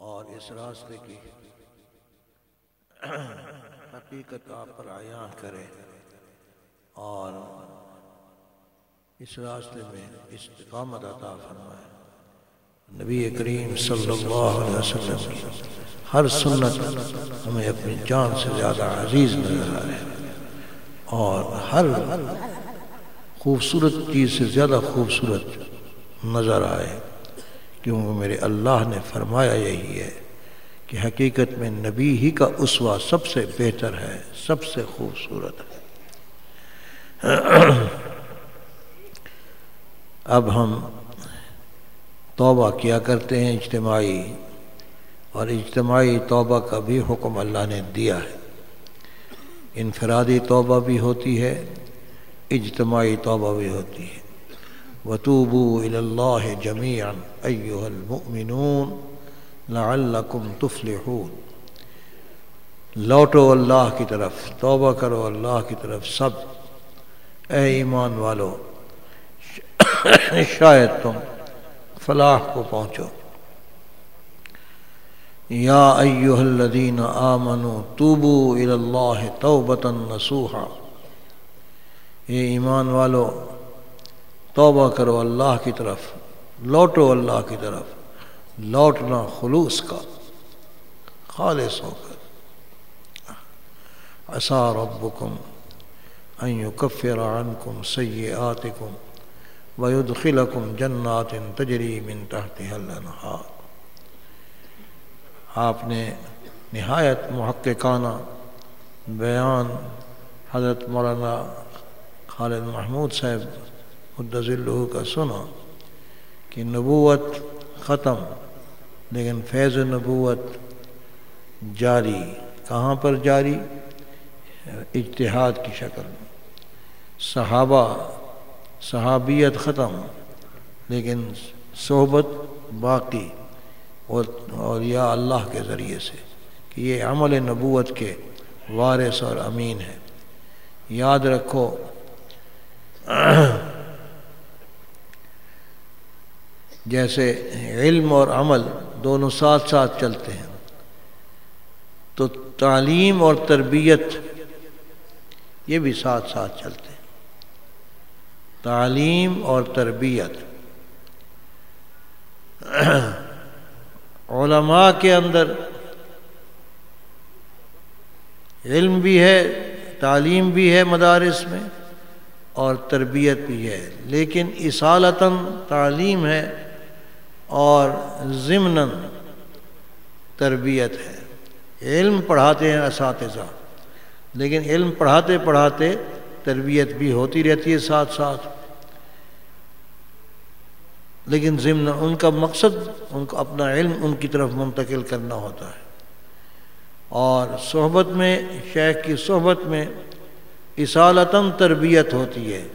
اور اس راستے کی حقیقت آپ پر عیان کرے اور اس راستے میں استقامت عطا فرمائے نبی کریم صلی اللہ علیہ وسلم کی ہر سنت ہمیں اپنی جان سے زیادہ عزیز نظر آئے اور ہر خوبصورت چیز سے زیادہ خوبصورت نظر آئے۔ کیونکہ میرے اللہ نے فرمایا یہی ہے کہ حقیقت میں نبی ہی کا اسوا سب سے بہتر ہے، سب سے خوبصورت ہے۔ اب ہم توبہ کیا کرتے ہیں اجتماعی، اور اجتماعی توبہ کا بھی حکم اللہ نے دیا ہے۔ انفرادی توبہ بھی ہوتی ہے، اجتماعی توبہ بھی ہوتی ہے۔ وطوبو اللہ جمیعا ایوہ المؤمنون لعلکم تفلحون. لوٹو اللہ کی طرف، توبہ کرو اللہ کی طرف سب۔ اے ایمان والو، شاید تم فلاح کو پہنچو۔ یا ایوہ الذین آمنوا توبو اللہ توبتا نسوحا اے ایمان والو توبہ کرو اللہ کی طرف، لوٹو اللہ کی طرف، لوٹنا خلوص کا، خالص ہو کر۔ عسا ربکم ان یکفر عنکم سیئاتکم ویدخلکم جنات تجری من تحتها الانہار۔ آپ نے نہایت محققانہ بیان حضرت مولانا خالد محمود صاحب اللہ کا سنا کہ نبوت ختم، لیکن فیض نبوت جاری، کہاں پر جاری؟ اجتہاد کی شکل میں۔ صحابہ، صحابیت ختم، لیکن صحبت باقی اور یا اللہ کے ذریعے سے کہ یہ عمل نبوت کے وارث اور امین ہے۔ یاد رکھو جیسے علم اور عمل دونوں ساتھ ساتھ چلتے ہیں۔ تو تعلیم اور تربیت یہ بھی ساتھ ساتھ چلتے ہیں۔ تعلیم اور تربیت۔ علماء کے اندر علم بھی ہے، تعلیم بھی ہے مدارس میں اور تربیت بھی ہے، لیکن اصالتاً تعلیم ہے اور ضمن تربیت ہے۔ علم پڑھاتے ہیں اساتذہ، لیکن علم پڑھاتے پڑھاتے تربیت بھی ہوتی رہتی ہے ساتھ ساتھ۔ لیکن ضمن ان کا مقصد، ان کو اپنا علم ان کی طرف منتقل کرنا ہوتا ہے۔ اور صحبت میں، شیخ کی صحبت میں اصالتاً تربیت ہوتی ہے،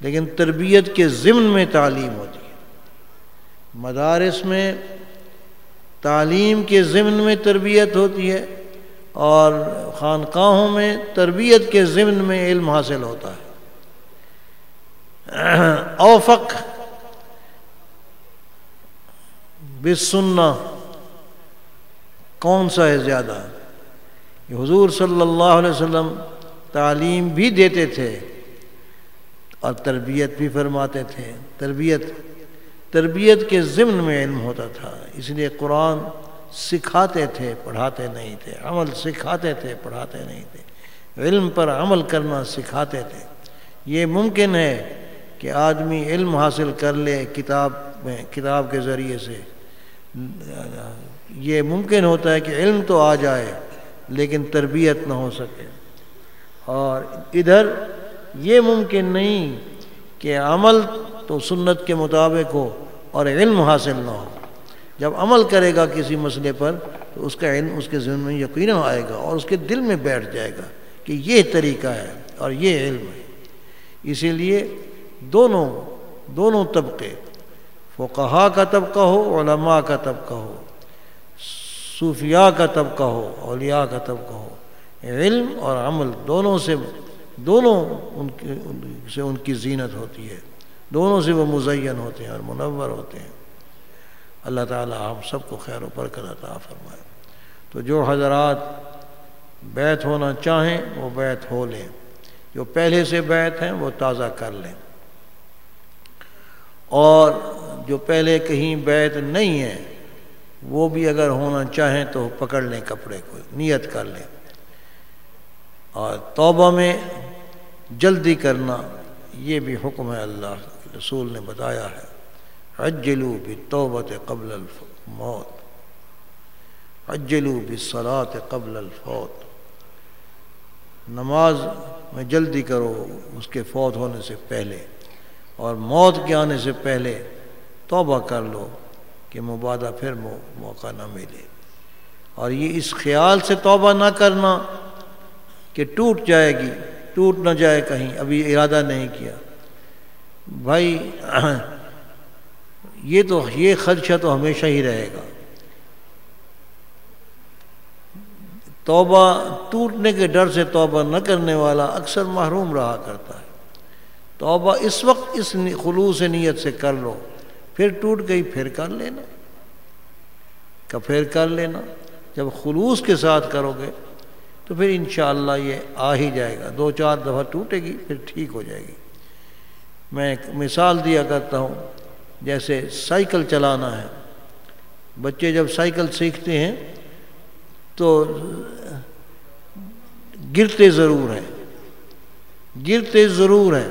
لیکن تربیت کے ضمن میں تعلیم ہوتی ہے۔ مدارس میں تعلیم کے ضمن میں تربیت ہوتی ہے اور خانقاہوں میں تربیت کے ضمن میں علم حاصل ہوتا ہے۔ اوفق بس سننا کون سا ہے زیادہ؟ حضور صلی اللہ علیہ وسلم تعلیم بھی دیتے تھے اور تربیت بھی فرماتے تھے۔ تربیت تربیت کے ضمن میں علم ہوتا تھا، اس لیے قرآن سکھاتے تھے، پڑھاتے نہیں تھے، عمل سکھاتے تھے، پڑھاتے نہیں تھے۔ علم پر عمل کرنا سکھاتے تھے۔ یہ ممکن ہے کہ آدمی علم حاصل کر لے کتاب میں، کتاب کے ذریعے سے۔ یہ ممکن ہوتا ہے کہ علم تو آ جائے، لیکن تربیت نہ ہو سکے۔ اور ادھر یہ ممکن نہیں کہ عمل تو سنت کے مطابق ہو اور علم حاصل نہ ہو۔ جب عمل کرے گا کسی مسئلے پر، تو اس کا علم اس کے ذہن میں یقیناً آئے گا اور اس کے دل میں بیٹھ جائے گا کہ یہ طریقہ ہے اور یہ علم ہے۔ اسی لیے دونوں دونوں طبقے، فقہا کا طبقہ ہو، علماء کا طبقہ ہو، صوفیاء کا طبقہ ہو، اولیاء کا طبقہ ہو، علم اور عمل دونوں سے، دونوں ان کی سے ان کی زینت ہوتی ہے۔ دونوں سے وہ مزین ہوتے ہیں اور منور ہوتے ہیں۔ اللہ تعالیٰ ہم سب کو خیر و برکت عطا فرمائے۔ تو جو حضرات بیت ہونا چاہیں وہ بیت ہو لیں۔ جو پہلے سے بیت ہیں وہ تازہ کر لیں۔ اور جو پہلے کہیں بیت نہیں ہے وہ بھی اگر ہونا چاہیں تو پکڑ لیں کپڑے کو، نیت کر لیں۔ اور توبہ میں جلدی کرنا، یہ بھی حکم ہے اللہ رسول نے بتایا ہے عجلو بھی توبت قبل الموت عجلو بھی صلاۃ قبل الفوت نماز میں جلدی کرو اس کے فوت ہونے سے پہلے، اور موت کے آنے سے پہلے توبہ کر لو کہ مبادہ پھر موقع نہ ملے۔ اور یہ اس خیال سے توبہ نہ کرنا کہ ٹوٹ جائے گی، ٹوٹ نہ جائے کہیں، ابھی ارادہ نہیں کیا۔ بھائی، یہ تو، یہ خدشہ تو ہمیشہ ہی رہے گا۔ توبہ ٹوٹنے کے ڈر سے توبہ نہ کرنے والا اکثر محروم رہا کرتا ہے۔ توبہ اس وقت اس خلوص نیت سے کر لو، پھر ٹوٹ گئی، پھر کر لینا۔ کا پھر کر لینا؟ جب خلوص کے ساتھ کرو گے تو پھر انشاءاللہ یہ آ ہی جائے گا۔ دو چار دفعہ ٹوٹے گی، پھر ٹھیک ہو جائے گی۔ میں ایک مثال دیا کرتا ہوں، جیسے سائیکل چلانا ہے۔ بچے جب سائیکل سیکھتے ہیں تو گرتے ضرور ہیں۔ گرتے ضرور ہیں۔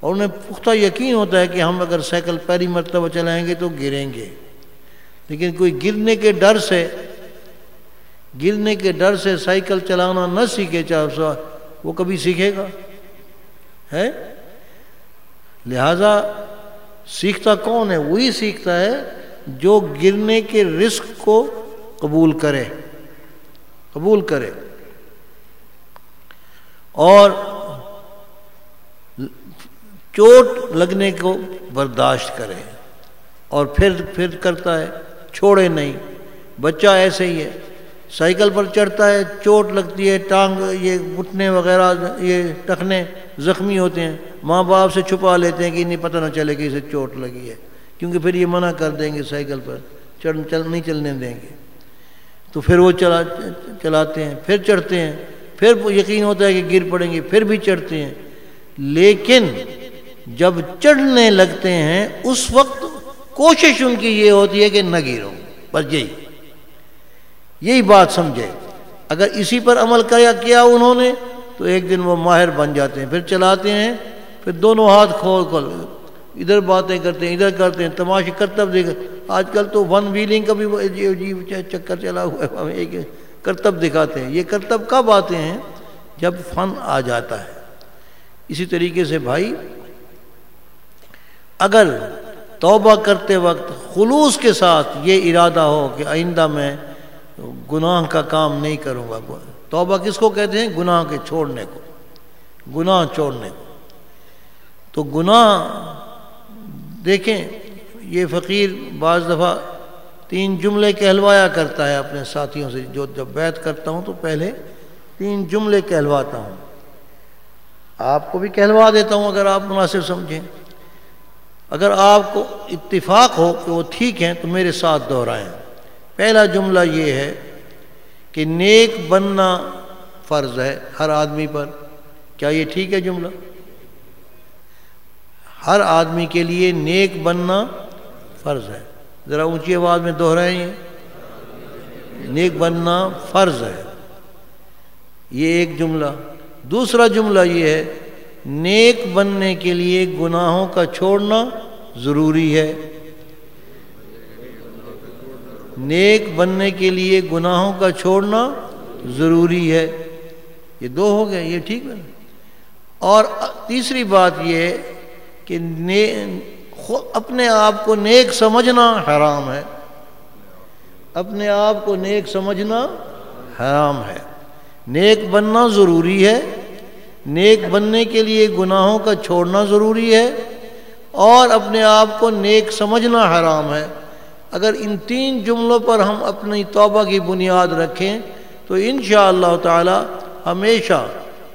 اور انہیں پختہ یقین ہوتا ہے کہ ہم اگر سائیکل پہلی مرتبہ چلائیں گے تو گریں گے۔ لیکن کوئی گرنے کے ڈر سے، گرنے کے ڈر سے سائیکل چلانا نہ سیکھے چاہے سو وہ کبھی سیکھے گا؟ ہے لہذا سیکھتا کون ہے؟ وہی سیکھتا ہے جو گرنے کے رسک کو قبول کرے قبول کرے۔ اور چوٹ لگنے کو برداشت کرے۔ اور پھر پھر کرتا ہے، چھوڑے نہیں۔ بچہ ایسے ہی ہے۔ سائیکل پر چڑھتا ہے، چوٹ لگتی ہے، ٹانگ، یہ گھٹنے وغیرہ، یہ ٹکنے زخمی ہوتے ہیں۔ ماں باپ سے چھپا لیتے ہیں کہ نہیں پتہ نہ چلے کہ اسے چوٹ لگی ہے۔ کیونکہ پھر یہ منع کر دیں گے سائیکل پر، چڑھ، چل، نہیں چلنے دیں گے۔ تو پھر وہ چلا، چلاتے ہیں، پھر چڑھتے ہیں۔ پھر یقین ہوتا ہے کہ گر پڑیں گے، پھر بھی چڑھتے ہیں۔ لیکن جب چڑھنے لگتے ہیں، اس وقت کوشش ان کی یہ ہوتی ہے کہ نہ گرو بس یہی۔ یہی بات سمجھے۔ اگر اسی پر عمل کیا کیا انہوں نے، تو ایک دن وہ ماہر بن جاتے ہیں، پھر چلاتے ہیں، پھر دونوں ہاتھ کھول کھول، ادھر باتیں کرتے ہیں، ادھر کرتے ہیں، تماشے کرتب دیکھ۔ آج کل تو ون ویلنگ کا بھی عجیب چکر چلا ہوا ہے ایک کرتب دکھاتے ہیں۔ یہ کرتب کب آتے ہیں؟ جب فن آ جاتا ہے۔ اسی طریقے سے بھائی، اگر توبہ کرتے وقت خلوص کے ساتھ یہ ارادہ ہو کہ آئندہ میں گناہ کا کام نہیں کروں گا۔ توبہ کس کو کہتے ہیں؟ گناہ کے چھوڑنے کو۔ گناہ چھوڑنے کو۔ تو گناہ دیکھیں، یہ فقیر بعض دفعہ تین جملے کہلوایا کرتا ہے اپنے ساتھیوں سے۔ جو جب بیت کرتا ہوں تو پہلے تین جملے کہلواتا ہوں۔ آپ کو بھی کہلوا دیتا ہوں اگر آپ مناسب سمجھیں۔ اگر آپ کو اتفاق ہو کہ وہ ٹھیک ہیں تو میرے ساتھ دہرائیں۔ پہلا جملہ یہ ہے کہ نیک بننا فرض ہے ہر آدمی پر۔ کیا یہ ٹھیک ہے جملہ؟ ہر آدمی کے لیے نیک بننا فرض ہے۔ ذرا اونچی آواز میں دوہرائیں ہیں نیک بننا فرض ہے۔ یہ ایک جملہ۔ دوسرا جملہ یہ ہے، نیک بننے کے لیے گناہوں کا چھوڑنا ضروری ہے۔ نیک بننے کے لیے گناہوں کا چھوڑنا ضروری ہے۔ یہ دو ہو گئے، یہ ٹھیک ہے۔ اور تیسری بات یہ کہ اپنے آپ کو نیک سمجھنا حرام ہے۔ اپنے آپ کو نیک سمجھنا حرام ہے۔ نیک بننا ضروری ہے۔ نیک بننے کے لیے گناہوں کا چھوڑنا ضروری ہے۔ اور اپنے آپ کو نیک سمجھنا حرام ہے۔ اگر ان تین جملوں پر ہم اپنی توبہ کی بنیاد رکھیں، تو انشاءاللہ اللہ تعالی ہمیشہ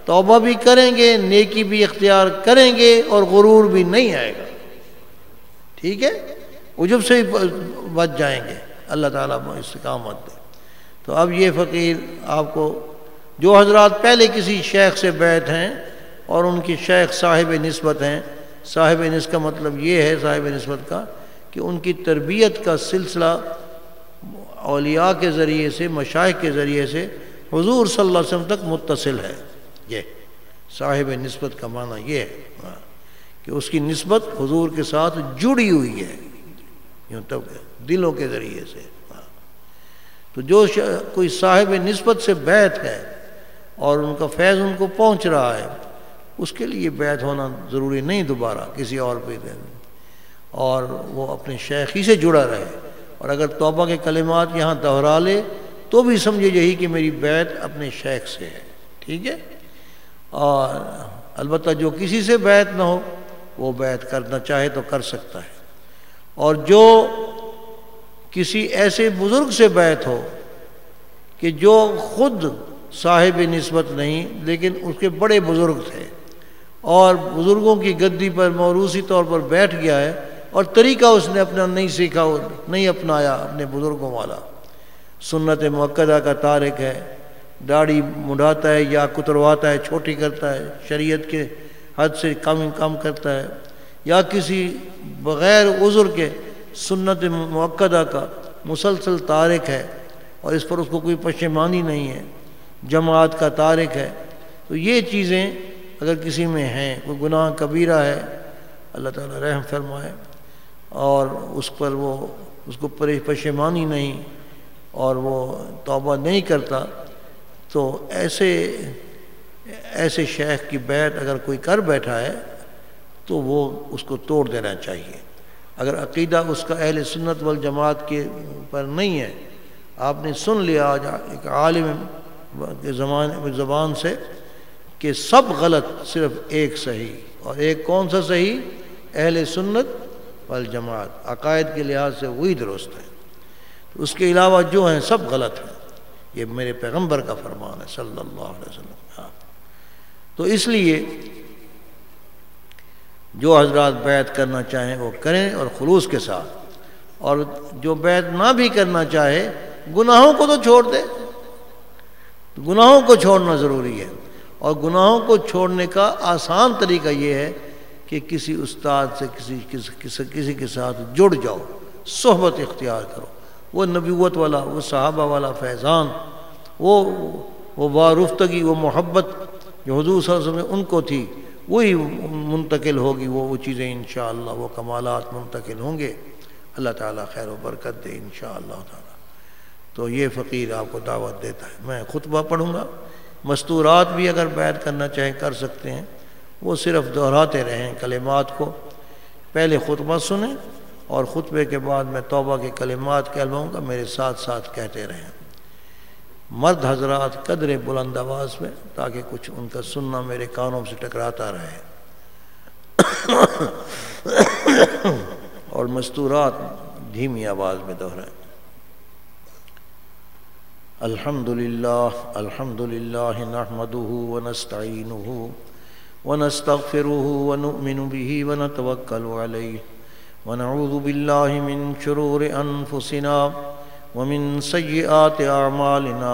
توبہ بھی کریں گے، نیکی بھی اختیار کریں گے اور غرور بھی نہیں آئے گا۔ ٹھیک ہے؟ عجب سے بچ جائیں گے۔ اللہ تعالیٰ استقامت دے۔ تو اب یہ فقیر آپ کو، جو حضرات پہلے کسی شیخ سے بیٹھ ہیں اور ان کی شیخ صاحب نسبت ہیں، صاحب نس کا مطلب یہ ہے، صاحب نسبت کا کہ ان کی تربیت کا سلسلہ اولیاء کے ذریعے سے مشائق کے ذریعے سے حضور صلی اللہ علیہ وسلم تک متصل ہے۔ یہ صاحب نسبت کا معنی یہ ہے کہ اس کی نسبت حضور کے ساتھ جڑی ہوئی ہے۔ یوں تب دلوں کے ذریعے سے۔ تو جو کوئی صاحب نسبت سے بیت ہے اور ان کا فیض ان کو پہنچ رہا ہے، اس کے لیے بیت ہونا ضروری نہیں دوبارہ کسی اور پہ۔ اور وہ اپنے شیخ ہی سے جڑا رہے۔ اور اگر توبہ کے کلمات یہاں دہرا لے، تو بھی سمجھے یہی کہ میری بیت اپنے شیخ سے ہے۔ ٹھیک ہے؟ اور البتہ جو کسی سے بیت نہ ہو، وہ بیت کرنا چاہے تو کر سکتا ہے۔ اور جو کسی ایسے بزرگ سے بیت ہو کہ جو خود صاحب نسبت نہیں، لیکن اس کے بڑے بزرگ تھے اور بزرگوں کی گدی پر موروثی طور پر بیٹھ گیا ہے اور طریقہ اس نے اپنا نہیں سیکھا، نہیں اپنایا اپنے بزرگوں والا۔ سنت موقع کا تارک ہے، داڑھی مڑھاتا ہے یا کترواتا ہے، چھوٹی کرتا ہے، شریعت کے حد سے کم کم کرتا ہے۔ یا کسی بغیر عذر کے سنت موقع کا مسلسل تارک ہے اور اس پر اس کو کوئی پشیمانی نہیں ہے، جماعت کا تارک ہے۔ تو یہ چیزیں اگر کسی میں ہیں، کوئی گناہ کبیرہ ہے، اللہ تعالیٰ رحم فرمائے۔ اور اس پر وہ اس کو پشیمانی نہیں اور وہ توبہ نہیں کرتا، تو ایسے ایسے شیخ کی بیت اگر کوئی کر بیٹھا ہے، تو وہ اس کو توڑ دینا چاہیے۔ اگر عقیدہ اس کا اہل سنت والجماعت کے پر نہیں ہے، آپ نے سن لیا آج ایک عالم کے زمان زبان سے کہ سب غلط صرف ایک صحیح۔ اور ایک کون سا صحیح؟ اہل سنت والجماعت۔ عقائد کے لحاظ سے وہی درست ہے تو اس کے علاوہ جو ہیں سب غلط ہیں۔ یہ میرے پیغمبر کا فرمان ہے، صلی اللہ علیہ وسلم۔ ہاں۔ تو اس لیے جو حضرات بیعت کرنا چاہیں وہ کریں اور خلوص کے ساتھ۔ اور جو بیعت نہ بھی کرنا چاہے، گناہوں کو تو چھوڑ دے۔ گناہوں کو چھوڑنا ضروری ہے۔ اور گناہوں کو چھوڑنے کا آسان طریقہ یہ ہے کہ کسی استاد سے کسی کسی کسی کے ساتھ جڑ جاؤ، صحبت اختیار کرو۔ وہ نبیوت والا، وہ صحابہ والا فیضان، وہ وہ وارفتگی وہ محبت جو حضور صلی اللہ علیہ وسلم ان کو تھی، وہی منتقل ہوگی، وہ وہ چیزیں انشاءاللہ، وہ کمالات منتقل ہوں گے۔ اللہ تعالیٰ خیر و برکت دے انشاءاللہ تعالیٰ۔ تو یہ فقیر آپ کو دعوت دیتا ہے۔ میں خطبہ پڑھوں گا۔ مستورات بھی اگر بیعت کرنا چاہیں کر سکتے ہیں۔ وہ صرف دہراتے رہیں کلمات کو۔ پہلے خطبہ سنیں اور خطبے کے بعد میں توبہ کے کلمات کہہ لوں گا میرے ساتھ ساتھ کہتے رہیں۔ مرد حضرات قدر بلند آواز میں تاکہ کچھ ان کا سننا میرے کانوں سے ٹکراتا رہے۔ اور مستورات دھیمی آواز میں دہرائیں۔ الحمد للہ الحمد للہ نحمده ونستعینه ونستغفره ونؤمن به ونتوكل عليه ونعوذ بالله من شرور أنفسنا ومن سيئات أعمالنا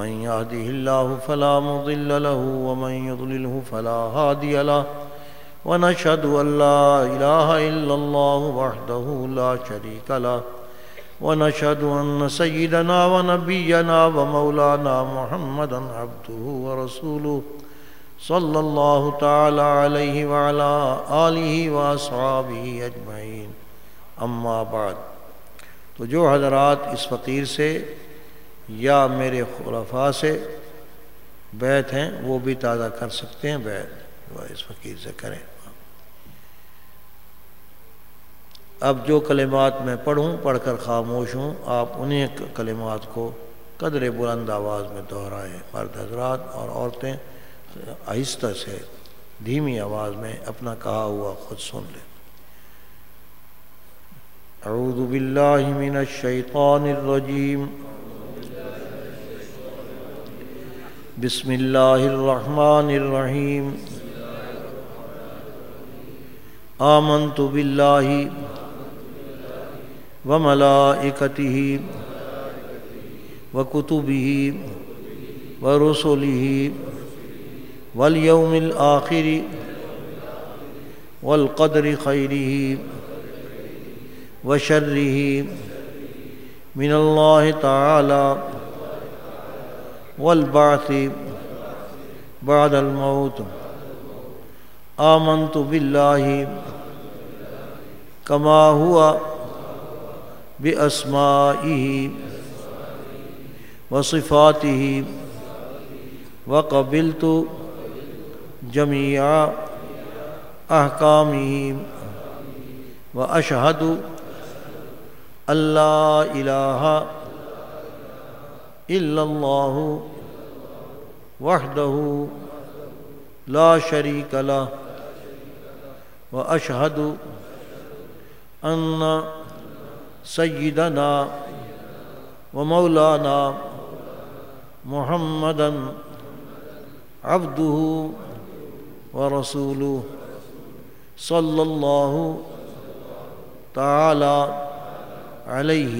من يهده الله فلا مضل له ومن يضلله فلا هادي له ونشهد أن لا إله إلا الله وحده لا شريك له ونشهد أن سيدنا ونبينا ومولانا محمدا عبده ورسوله صلى الله تعالى عليه وعلى آله وأصحابه أجمعين. أما بعد، تو جو حضرات اس فقیر سے یا میرے خلفاء سے بیت ہیں، وہ بھی تازہ کر سکتے ہیں بیت، وہ اس فقیر سے کریں۔ اب جو کلمات میں پڑھوں، پڑھ کر خاموش ہوں، آپ انہیں کلمات کو قدر بلند آواز میں دہرائیں۔ مرد حضرات اور عورتیں آہستہ سے دھیمی آواز میں اپنا کہا ہوا خود سن لیں اعوذ باللہ من الشیطان الرجیم۔ بسم اللہ الرحمن الرحیم۔ آمنت باللہ وملائكته وكتبه ورسله واليوم الآخر والقدر خيره وشره من الله تعالى والبعث بعد الموت. آمنت بالله كما هو بأسمائه وصفاته وقبلت جميع أحكامه وأشهد أن لا إله إلا الله وحده لا شريك له وأشهد أن سيدنا ومولانا محمدا عبده ورسوله صلى الله تعالى عليه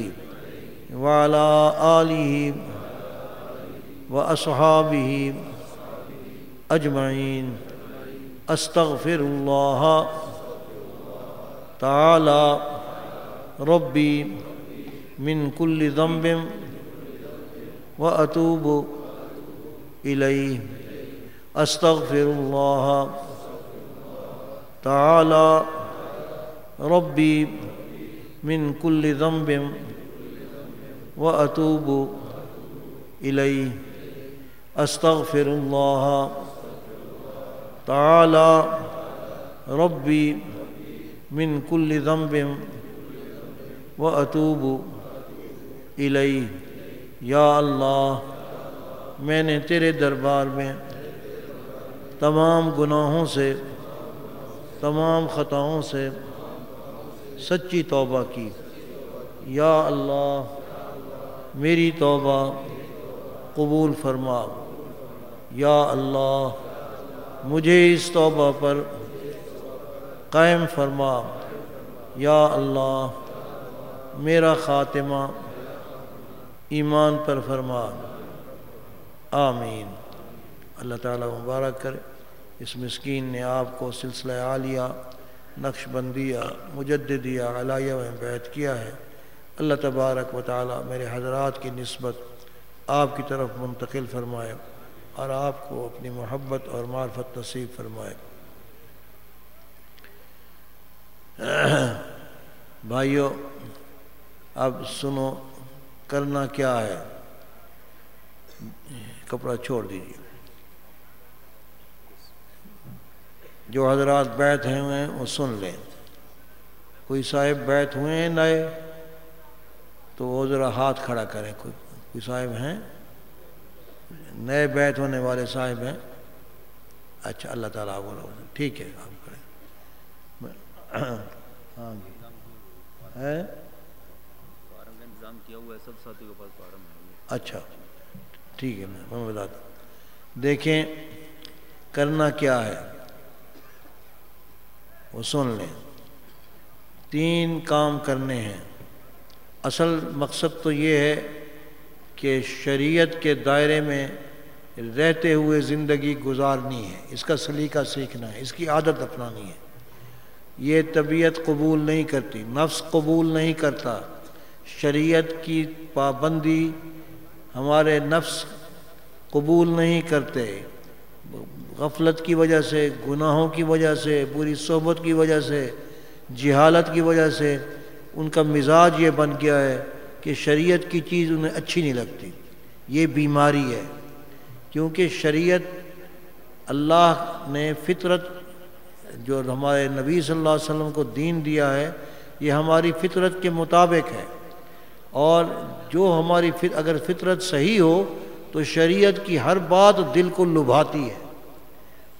وعلى آله وأصحابه أجمعين. أستغفر الله تعالى ربي من كل ذنب وأتوب إليه. أستغفر الله تعالى ربي من كل ذنب وأتوب إليه أستغفر الله تعالى ربي من كل ذنب وأتوب إليه یا اللہ میں نے تیرے دربار میں تمام گناہوں سے، تمام خطاؤں سے سچی توبہ کی۔ یا اللہ، میری توبہ قبول فرما۔ یا اللہ، مجھے اس توبہ پر قائم فرما۔ یا اللہ، میرا خاتمہ ایمان پر فرما۔ آمین۔ اللہ تعالیٰ مبارک کرے۔ اس مسکین نے آپ کو سلسلہ عالیہ نقش بندیہ مجددیہ علیہ میں بیعت کیا ہے۔ اللہ تبارک و تعالیٰ میرے حضرات کی نسبت آپ کی طرف منتقل فرمائے اور آپ کو اپنی محبت اور معرفت نصیب فرمائے۔ بھائیو، اب سنو، کرنا کیا ہے؟ کپڑا چھوڑ دیجیے جو حضرات بیت ہیں ہوئے ہیں وہ سن لیں۔ کوئی صاحب بیت ہوئے ہیں نئے، تو وہ ذرا ہاتھ کھڑا کریں۔ کوئی کوئی صاحب ہیں؟ نئے بیت ہونے والے صاحب ہیں۔ اچھا اللہ تعالیٰ بولو ٹھیک ہے، آپ کریں۔ ہاں جی۔ ہے اچھا ٹھیک ہے، میں بتا دوں دیکھیں، کرنا کیا ہے؟ وہ سن لیں۔ تین کام کرنے ہیں۔ اصل مقصد تو یہ ہے کہ شریعت کے دائرے میں رہتے ہوئے زندگی گزارنی ہے۔ اس کا سلیقہ سیکھنا ہے، اس کی عادت اپنانی ہے۔ یہ طبیعت قبول نہیں کرتی، نفس قبول نہیں کرتا۔ شریعت کی پابندی ہمارے نفس قبول نہیں کرتے۔ غفلت کی وجہ سے، گناہوں کی وجہ سے بری صحبت کی وجہ سے، جہالت کی وجہ سے ان کا مزاج یہ بن گیا ہے کہ شریعت کی چیز انہیں اچھی نہیں لگتی۔ یہ بیماری ہے۔ کیونکہ شریعت اللہ نے فطرت جو ہمارے نبی صلی اللہ علیہ وسلم کو دین دیا ہے، یہ ہماری فطرت کے مطابق ہے۔ اور جو ہماری اگر فطرت صحیح ہو تو شریعت کی ہر بات دل کو لبھاتی ہے۔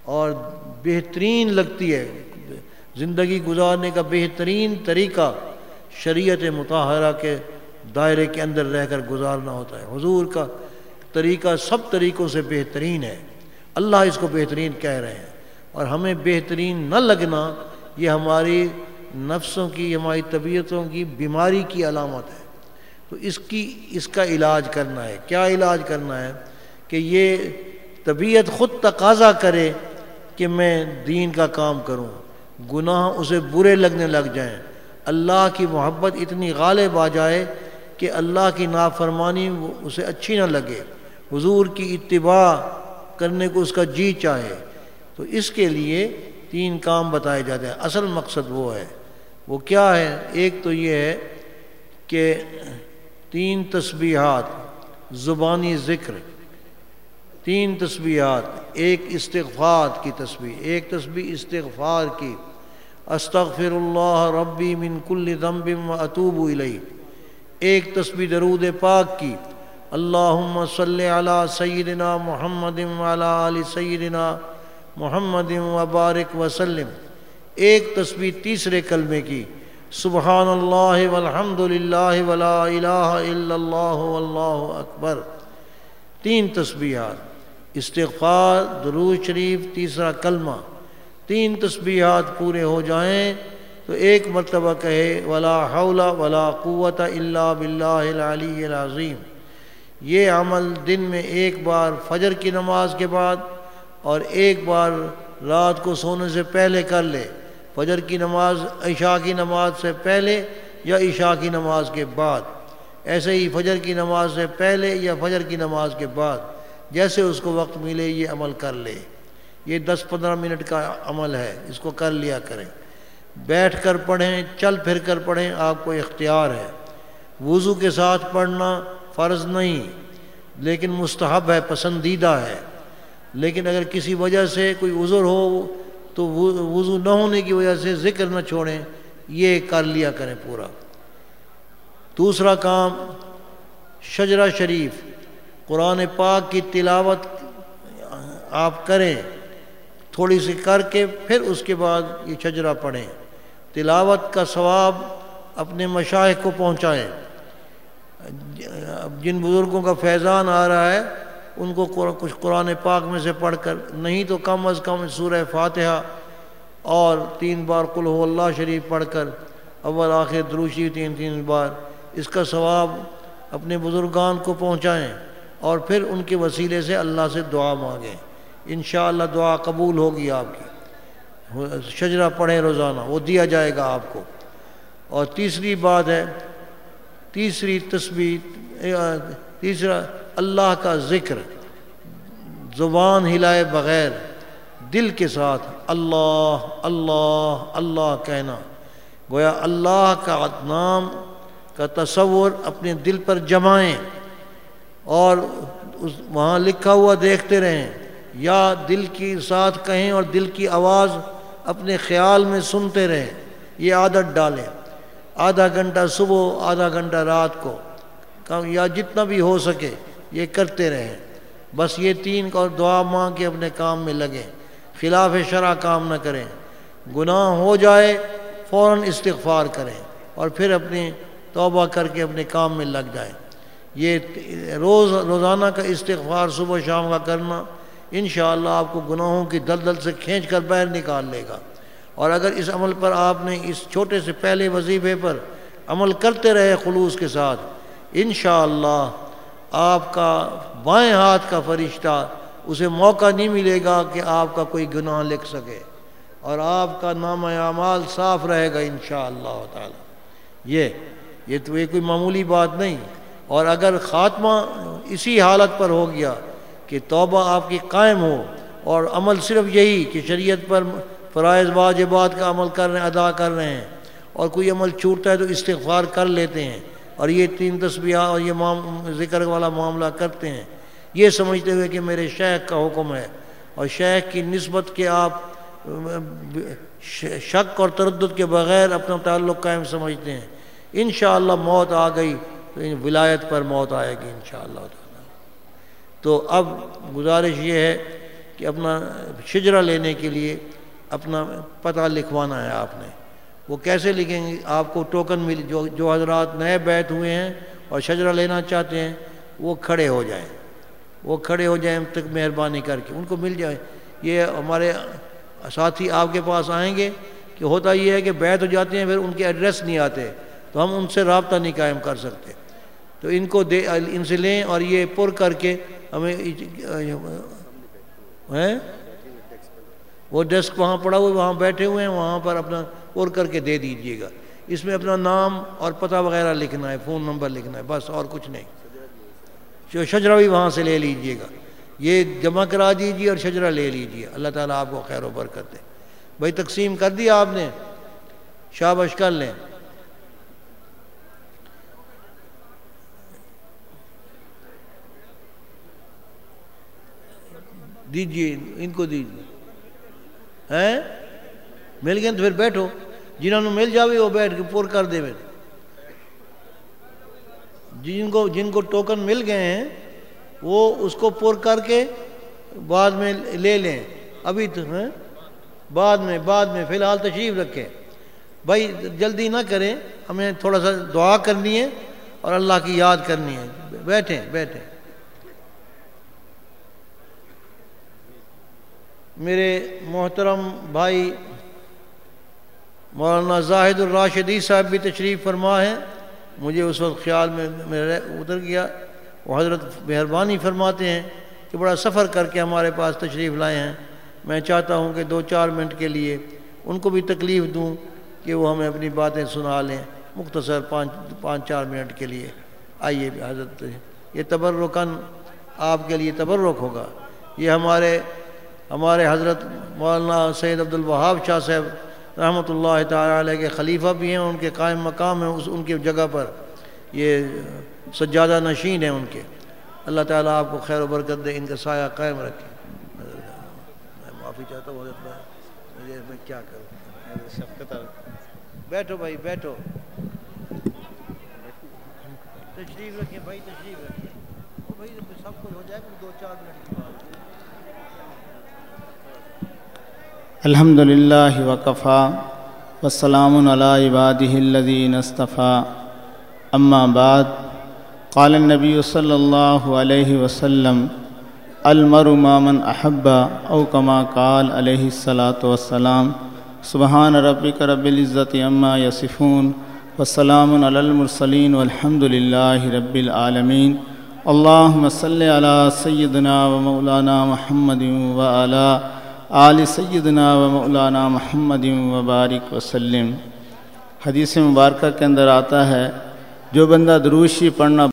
اور بہترین لگتی ہے۔ زندگی گزارنے کا بہترین طریقہ شریعت متحرہ کے دائرے کے اندر رہ کر گزارنا ہوتا ہے۔ حضور کا طریقہ سب طریقوں سے بہترین ہے۔ اللہ اس کو بہترین کہہ رہے ہیں۔ اور ہمیں بہترین نہ لگنا یہ ہماری نفسوں کی، ہماری طبیعتوں کی بیماری کی علامت ہے۔ تو اس کی، اس کا علاج کرنا ہے۔ کیا علاج کرنا ہے؟ کہ یہ طبیعت خود تقاضا کرے کہ میں دین کا کام کروں۔ گناہ اسے برے لگنے لگ جائیں۔ اللہ کی محبت اتنی غالب آ جائے کہ اللہ کی نافرمانی اسے اچھی نہ لگے۔ حضور کی اتباع کرنے کو اس کا جی چاہے۔ تو اس کے لیے تین کام بتائے جاتے ہیں۔ اصل مقصد وہ ہے۔ وہ کیا ہے؟ ایک تو یہ ہے کہ تین تسبیحات، زبانی ذکر۔ تین تسبیحات، ایک استغفار کی تسبیح، ایک تسبیح استغفار کی، استغفر اللہ ربی من کل ذنب و اطوب علیہ ایک تسبیح درود پاک کی، اللہم صلی علی سیدنا محمد وعلا علی سیدنا محمد وبارک وسلم۔ ایک تسبیح تیسرے کلمے کی، سبحان اللہ والحمد للہ ولا الہ الا اللہ واللہ اکبر۔ تین تسبیحات۔ استغفار درود شریف، تیسرا کلمہ، تین تسبیحات پورے ہو جائیں تو ایک مرتبہ کہے، ولا حول ولا قوت الا باللہ العلی العظیم۔ یہ عمل دن میں ایک بار فجر کی نماز کے بعد اور ایک بار رات کو سونے سے پہلے کر لے۔ فجر کی نماز، عشاء کی نماز سے پہلے یا عشاء کی نماز کے بعد؟ ایسے ہی فجر کی نماز سے پہلے یا فجر کی نماز کے بعد؟ جیسے اس کو وقت ملے یہ عمل کر لے۔ یہ دس پندرہ منٹ کا عمل ہے، اس کو کر لیا کریں۔ بیٹھ کر پڑھیں، چل پھر کر پڑھیں، آپ کو اختیار ہے۔ وضو کے ساتھ پڑھنا فرض نہیں، لیکن مستحب ہے، پسندیدہ ہے۔ لیکن اگر کسی وجہ سے کوئی عذر ہو، تو وضو نہ ہونے کی وجہ سے ذکر نہ چھوڑیں، یہ کر لیا کریں پورا۔ دوسرا کام، شجرہ شریف۔ قرآن پاک کی تلاوت آپ کریں، تھوڑی سی کر کے پھر اس کے بعد یہ شجرہ پڑھیں۔ تلاوت کا ثواب اپنے مشاہد کو پہنچائیں۔ جن بزرگوں کا فیضان آ رہا ہے، ان کو کچھ قرآن پاک میں سے پڑھ کر، نہیں تو کم از کم سورہ فاتحہ اور تین بار قل اللہ شریف پڑھ کر اول، آخر، دروشی، تین تین بار اس کا ثواب اپنے بزرگان کو پہنچائیں۔ اور پھر ان کے وسیلے سے اللہ سے دعا مانگیں۔ انشاءاللہ دعا قبول ہوگی آپ کی۔ شجرہ پڑھیں روزانہ، وہ دیا جائے گا آپ کو۔ اور تیسری بات ہے، تیسری تسبیح، تیسرا اللہ کا ذکر، زبان ہلائے بغیر، دل کے ساتھ اللہ اللہ اللہ کہنا۔ گویا اللہ کا نام کا تصور اپنے دل پر جمائیں۔ اور اس وہاں لکھا ہوا دیکھتے رہیں۔ یا دل کی ساتھ کہیں اور دل کی آواز اپنے خیال میں سنتے رہیں۔ یہ عادت ڈالیں۔ آدھا گھنٹہ صبح، آدھا گھنٹہ رات کو۔ یا جتنا بھی ہو سکے یہ کرتے رہیں۔ بس یہ تین کا دعا ماں کے اپنے کام میں لگیں۔ خلاف شرع کام نہ کریں۔ گناہ ہو جائے فوراً استغفار کریں اور پھر اپنی توبہ کر کے اپنے کام میں لگ جائیں۔ یہ روز روزانہ کا استغفار صبح شام کا کرنا انشاءاللہ آپ کو گناہوں کی دل دل سے کھینچ کر باہر نکال لے گا۔ اور اگر اس عمل پر آپ نے اس چھوٹے سے پہلے وظیفے پر عمل کرتے رہے خلوص کے ساتھ، انشاءاللہ آپ کا بائیں ہاتھ کا فرشتہ اسے موقع نہیں ملے گا کہ آپ کا کوئی گناہ لکھ سکے۔ اور آپ کا نام اعمال صاف رہے گا انشاءاللہ تعالی۔ یہ یہ تو یہ کوئی معمولی بات نہیں۔ اور اگر خاتمہ اسی حالت پر ہو گیا کہ توبہ آپ کی قائم ہو اور عمل صرف یہی کہ شریعت پر فرائض واجبات کا عمل کر رہے ہیں، ادا کر رہے ہیں اور کوئی عمل چھوٹتا ہے تو استغفار کر لیتے ہیں اور یہ تین تصویہ اور یہ ذکر والا معاملہ کرتے ہیں۔ یہ سمجھتے ہوئے کہ میرے شیخ کا حکم ہے اور شیخ کی نسبت کے آپ شک اور تردد کے بغیر اپنا تعلق قائم سمجھتے ہیں۔ انشاءاللہ موت آ گئی۔ تو ولایت پر موت آئے گی انشاءاللہ تعالی۔ تو اب گزارش یہ ہے کہ اپنا شجرہ لینے کے لیے اپنا پتہ لکھوانا ہے آپ نے۔ وہ کیسے لکھیں گے؟ آپ کو ٹوکن مل، جو جو حضرات نئے بیت ہوئے ہیں اور شجرہ لینا چاہتے ہیں، وہ کھڑے ہو جائیں۔ وہ کھڑے ہو جائیں تک مہربانی کر کے۔ ان کو مل جائے۔ یہ ہمارے ساتھی آپ کے پاس آئیں گے کہ ہوتا یہ ہے کہ بیت ہو جاتے ہیں، پھر ان کے ایڈریس نہیں آتے۔ تو ہم ان سے رابطہ نہیں قائم کر سکتے۔ تو ان کو دے، ان سے لیں اور یہ پر کر کے ہمیں ہاں؟ وہ ڈیسک وہاں پڑا ہوئے وہاں بیٹھے ہوئے ہیں، وہاں پر اپنا پر کر کے دے دیجیے گا۔ اس میں اپنا نام اور پتہ وغیرہ لکھنا ہے، فون نمبر لکھنا ہے، بس اور کچھ نہیں۔ جو شجرہ بھی وہاں سے لے لیجیے گا۔ یہ جمع کرا دیجیے اور شجرہ لے لیجیے۔ اللہ تعالیٰ آپ کو خیر و برکت دے۔ بھائی تقسیم کر دیا آپ نے، شابش کر لیں۔ دیجیے، ان کو دیجیے۔ ہیں؟ مل گئے تو پھر بیٹھو۔ جنہوں نے مل جاوے، وہ بیٹھ کے پور کر دے میں جن کو جن کو ٹوکن مل گئے ہیں، وہ اس کو پور کر کے بعد میں لے لیں۔ ابھی تو، ہیں؟ بعد میں بعد میں فی الحال تشریف رکھیں۔ بھائی، جلدی نہ کریں۔ ہمیں تھوڑا سا دعا کرنی ہے اور اللہ کی یاد کرنی ہے۔ بیٹھیں بیٹھیں۔ میرے محترم بھائی مولانا زاہد الراشدی صاحب بھی تشریف فرما ہے مجھے اس وقت خیال میں میرے اتر گیا۔ وہ حضرت مہربانی فرماتے ہیں کہ بڑا سفر کر کے ہمارے پاس تشریف لائے ہیں۔ میں چاہتا ہوں کہ دو چار منٹ کے لیے ان کو بھی تکلیف دوں کہ وہ ہمیں اپنی باتیں سنا لیں۔ مختصر پانچ پانچ چار منٹ کے لیے۔ آئیے حضرت، یہ تبرکن آپ کے لیے تبرک ہوگا۔ یہ ہمارے ہمارے حضرت مولانا سید عبد الوہاب شاہ صاحب رحمۃ اللہ تعالیٰ علیہ کے خلیفہ بھی ہیں، ان کے قائم مقام ہیں، اس ان کی جگہ پر یہ سجادہ نشین ہیں ان کے۔ اللہ تعالیٰ آپ کو خیر و برکت دے، ان کا سایہ قائم رکھے۔ میں معافی چاہتا ہوں مجھے میں کیا کروں؟ بیٹھو بھائی، بیٹھو۔ تشریف رکھیں، بھائی تشریف رکھیں۔ بھائی سب کچھ ہو جائے، دو چار منٹ کی بات الحمد للہ وقفا وسلام علی عبادہ الذین اصطفى اما بعد، قال النبی صلی اللہ علیہ وسلم المرء ما من احب او کما قال علیہ الصلاۃ والسلام، سبحان ربک رب العزت اما یصفون وسلام علی المرسلین والحمد للہ رب العالمین. اللہم صلی علی سیدنا و مولانا محمد وعلی آل سیدنا و مولانا محمد وبارک وسلم۔ حدیث مبارکہ کے اندر آتا ہے، جو بندہ دروشی پڑھنا